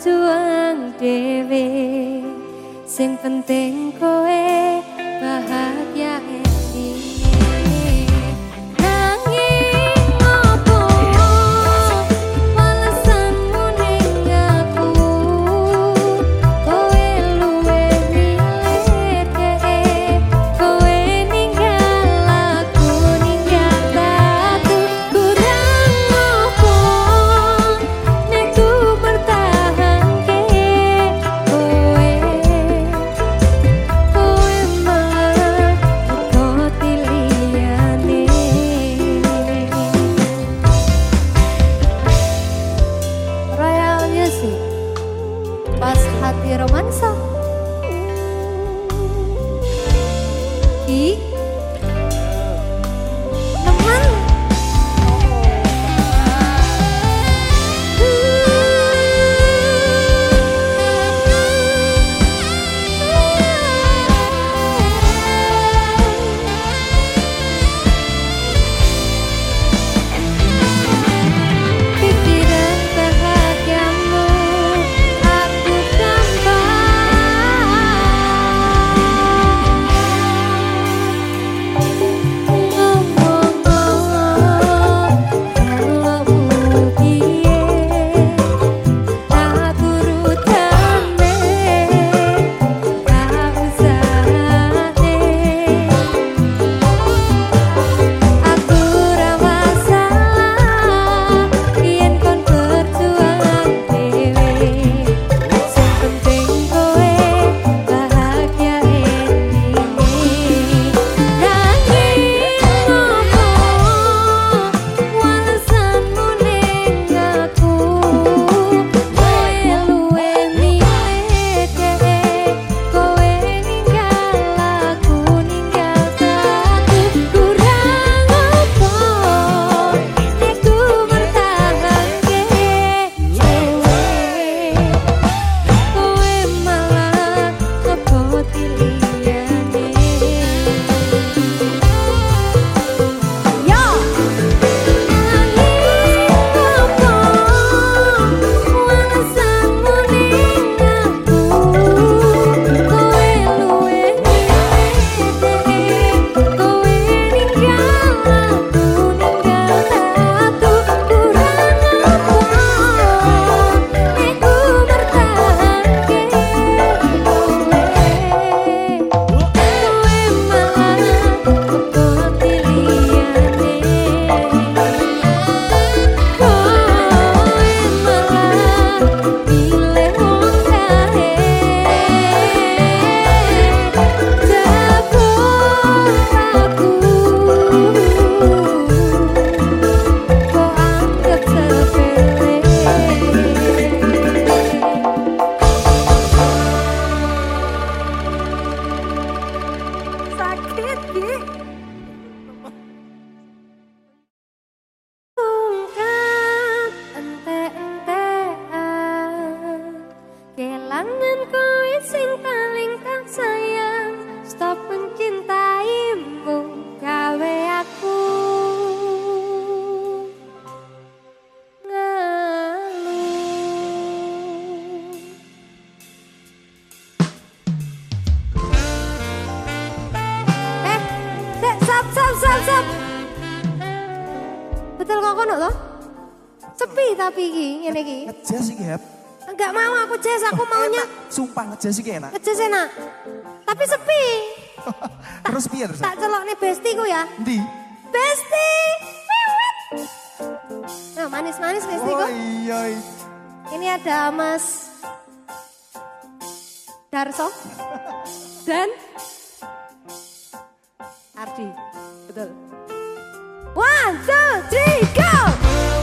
berjuang dhewe sing penting kowe bahagia iki. Ngejazz Hep. Enggak mau aku jazz, aku maunya Enak. Sumpah ngejazz iki enak. ngejazz enak. Tapi sepi. terus piye terus? Tak celok nih bestiku ya. Ndi? Besti. Wiwit. Nah, manis-manis bestiku. Oh iya. iya. Ini ada Mas Darso dan Ardi. Betul. One, two, three, go!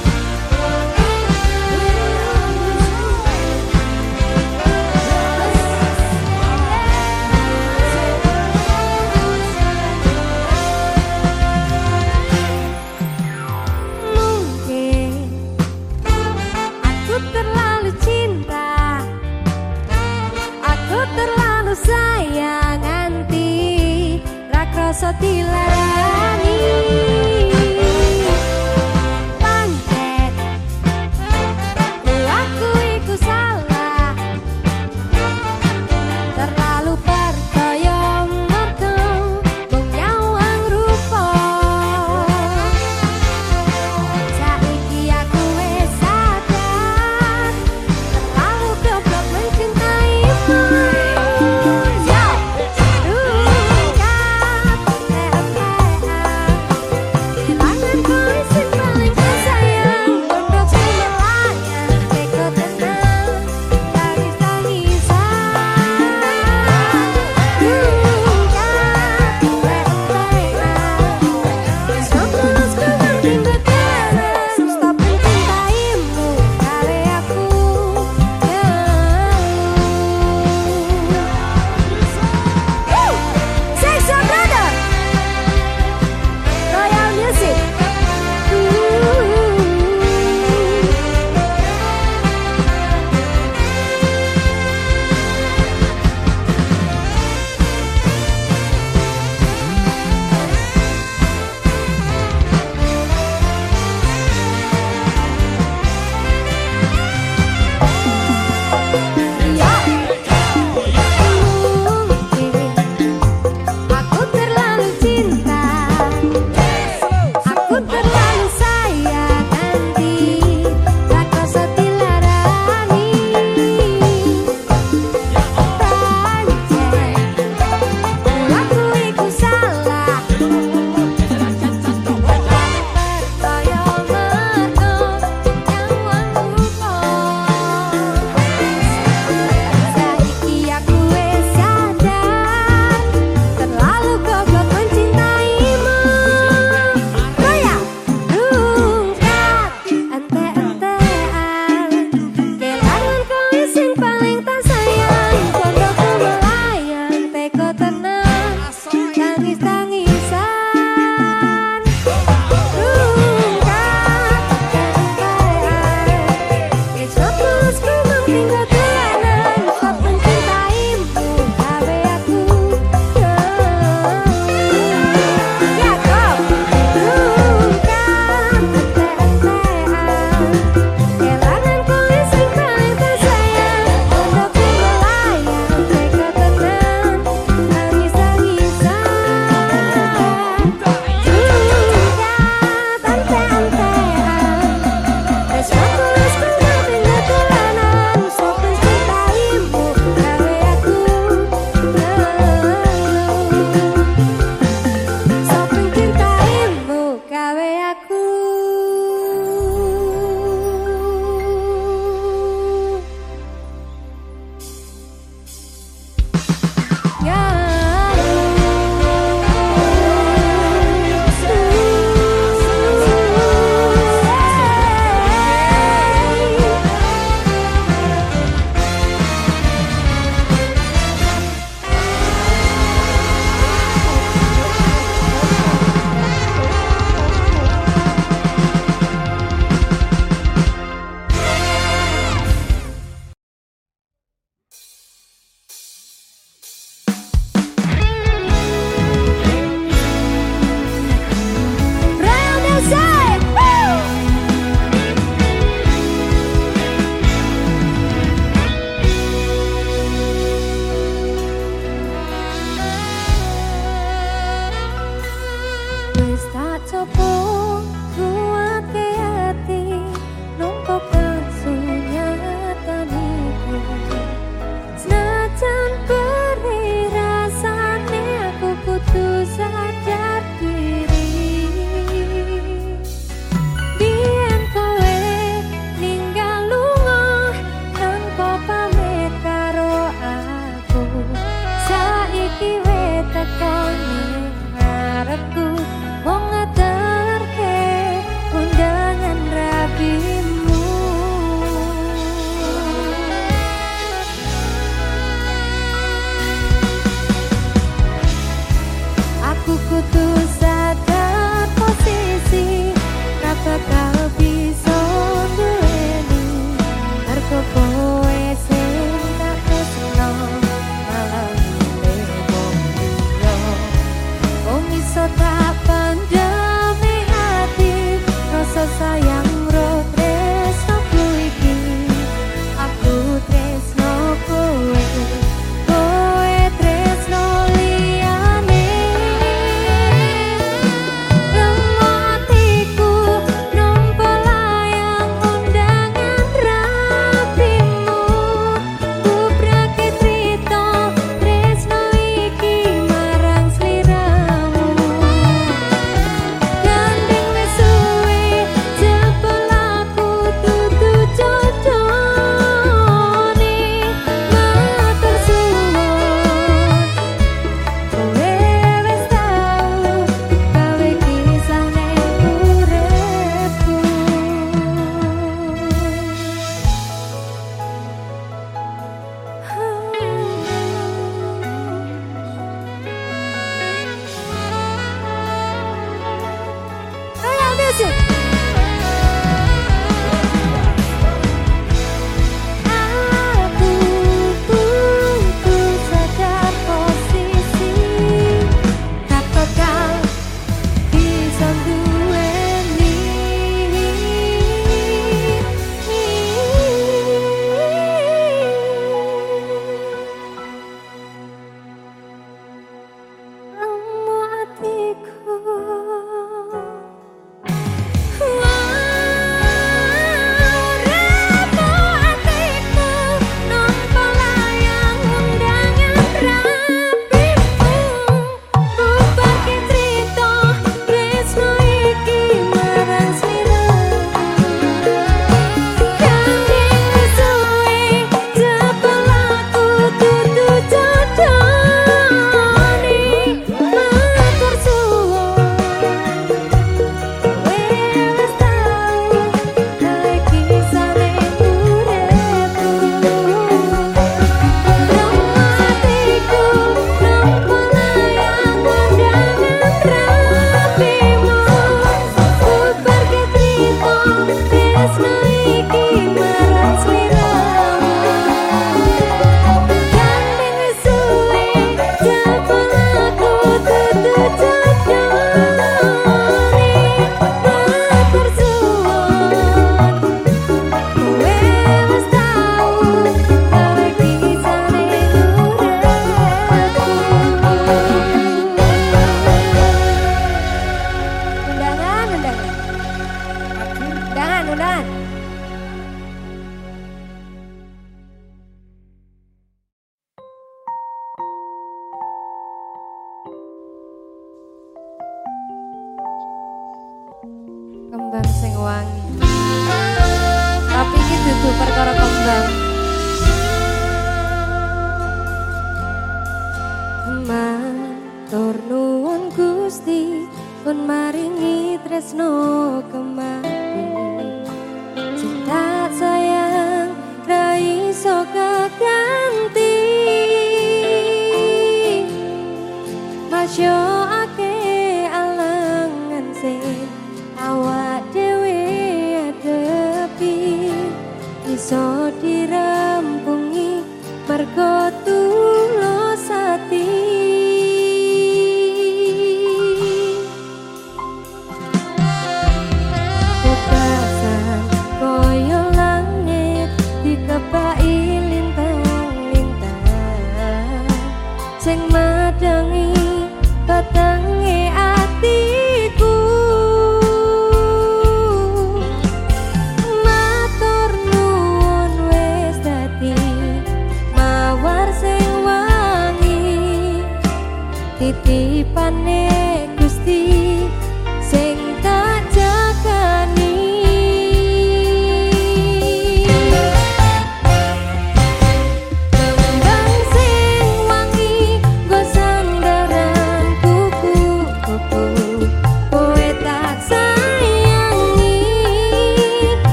주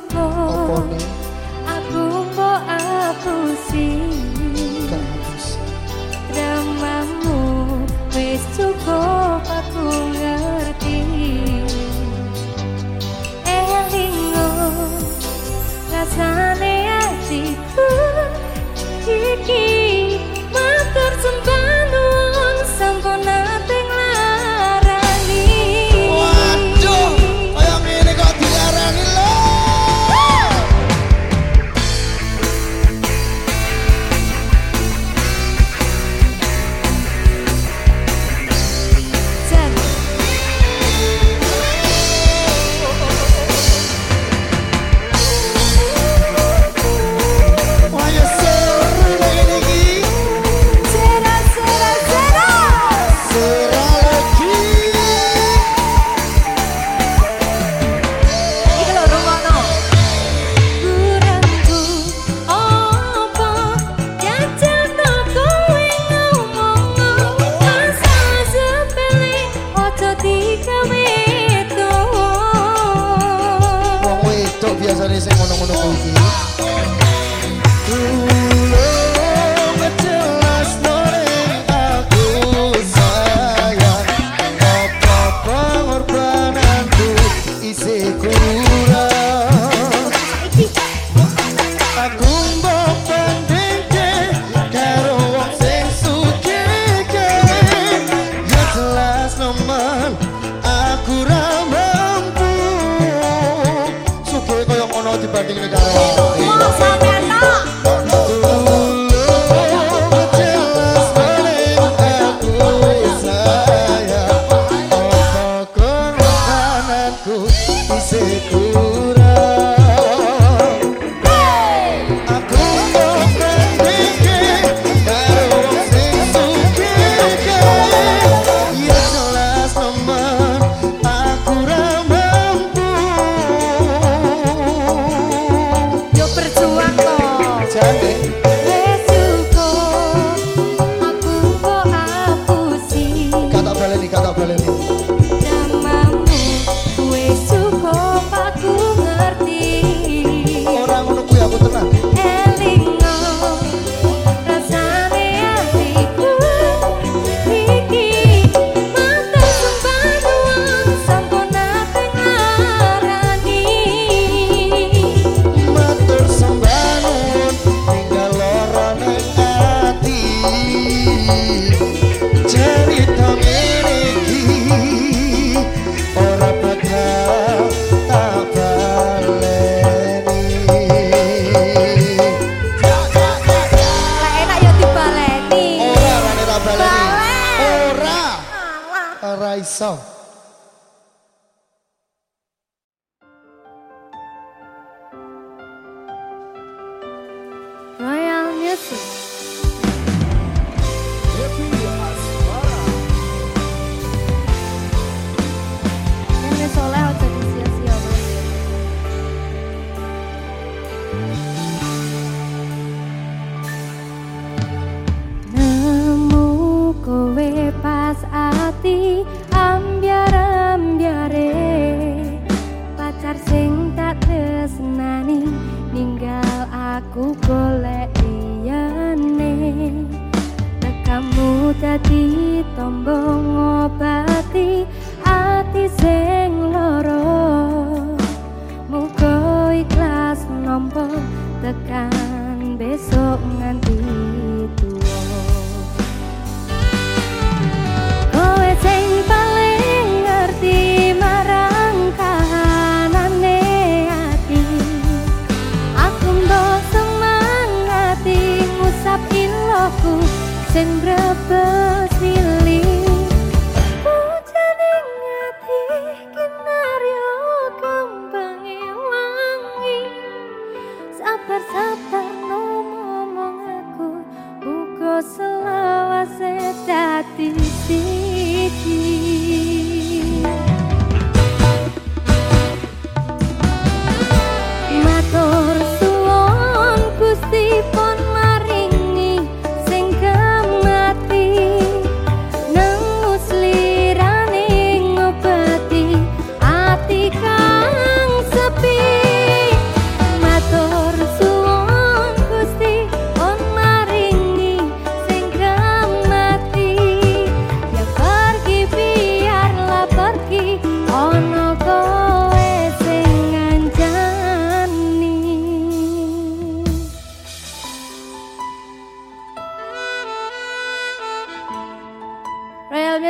不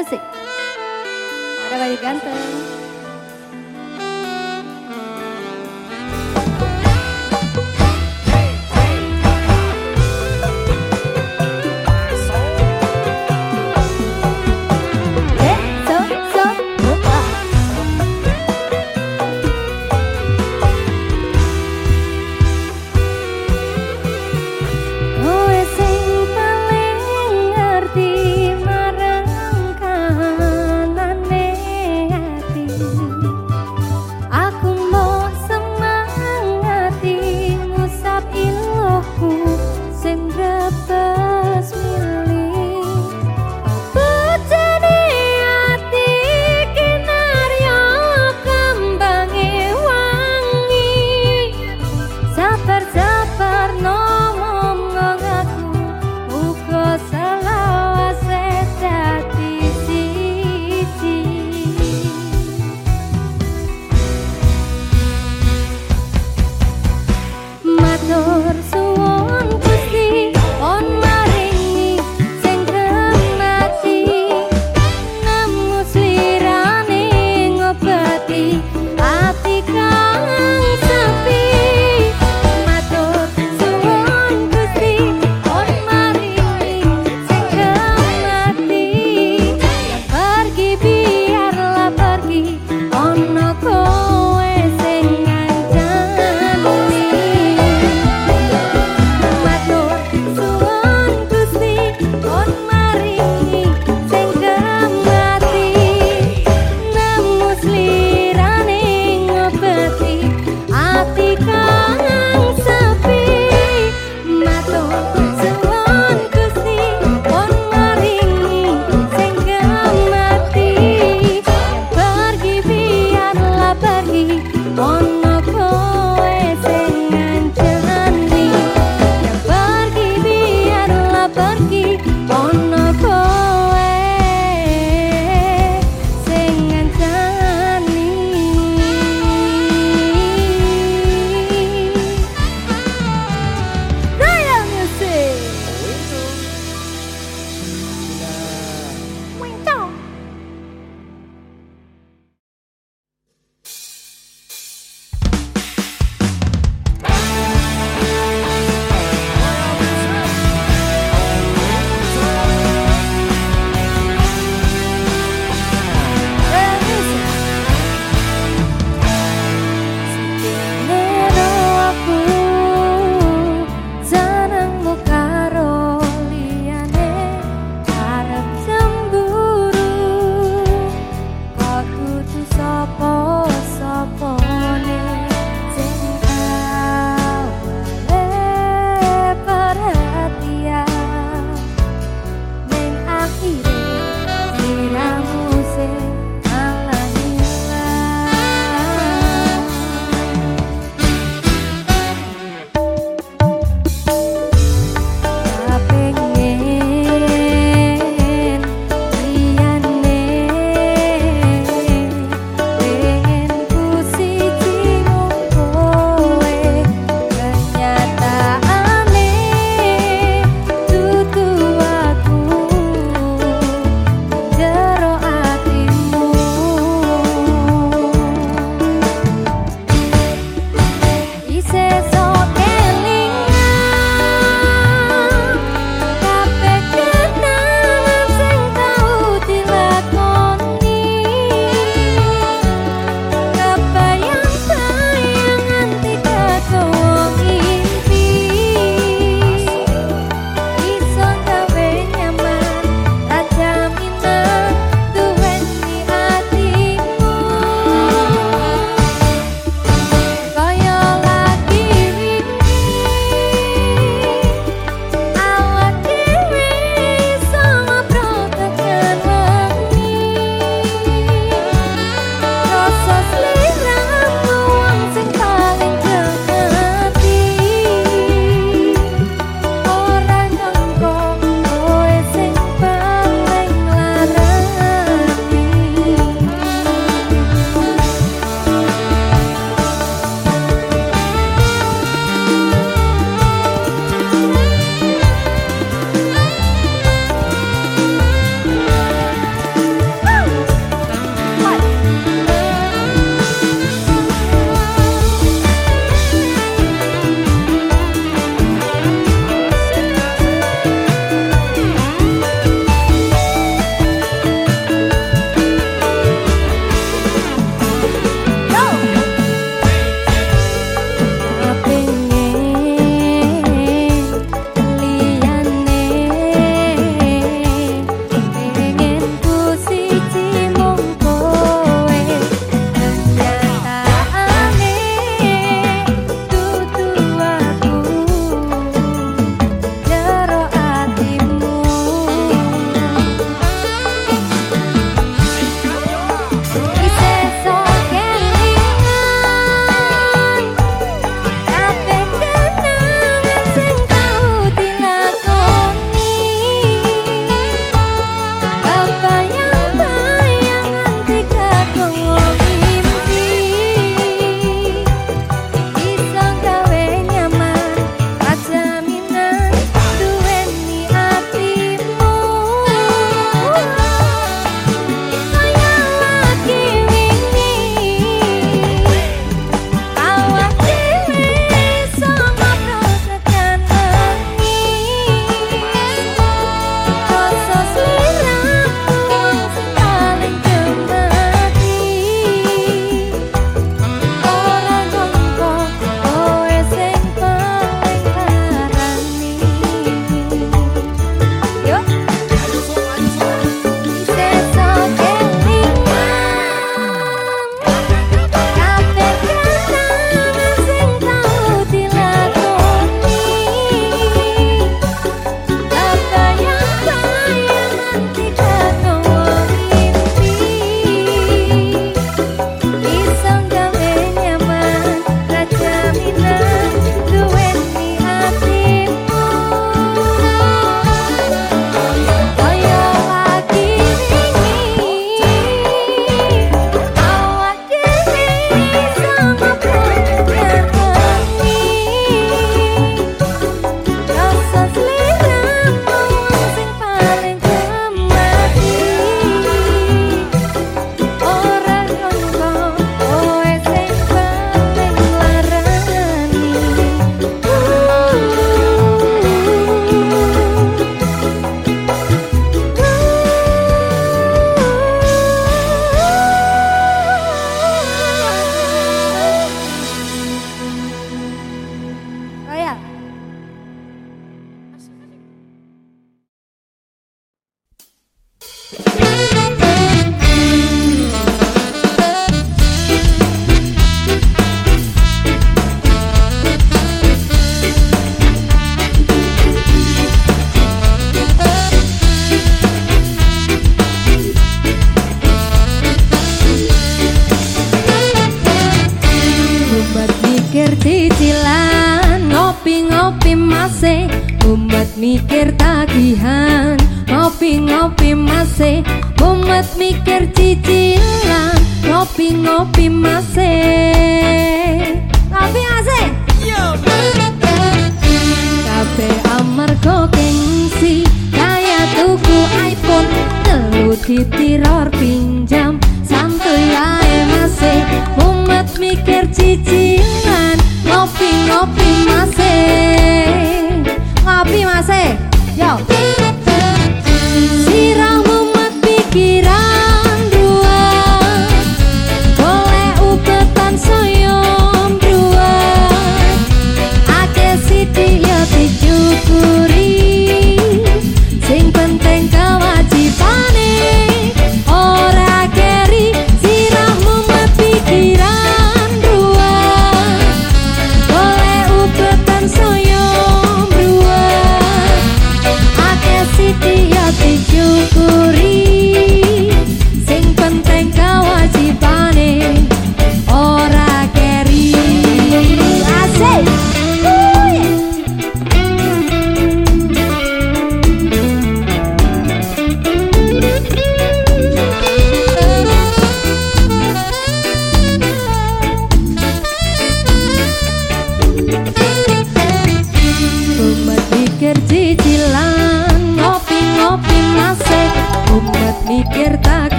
clase. Ahora va a.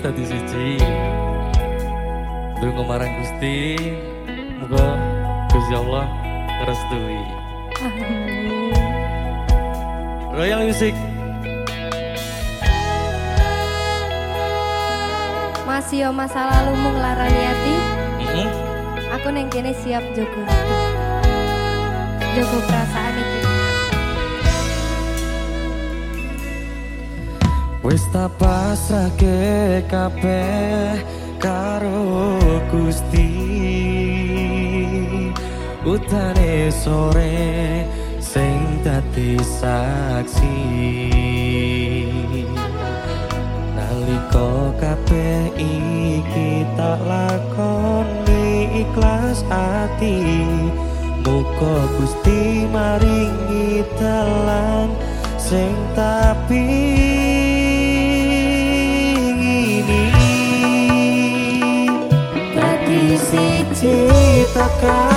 wis tadi siji. Dungu marang Gusti, muga Gusti Allah Terus Royal Music Masih yo masa lalu mung laraniati. Mm. Mm-hmm. Aku nengkini siap joko Joko perasaan. Wis ta pasrahke kabeh karo Gusti. Utane sore sing dadi saksi. Nalika kabeh iki tak lakoni ikhlas ati Muka Gusti maringi telan sing tapi sky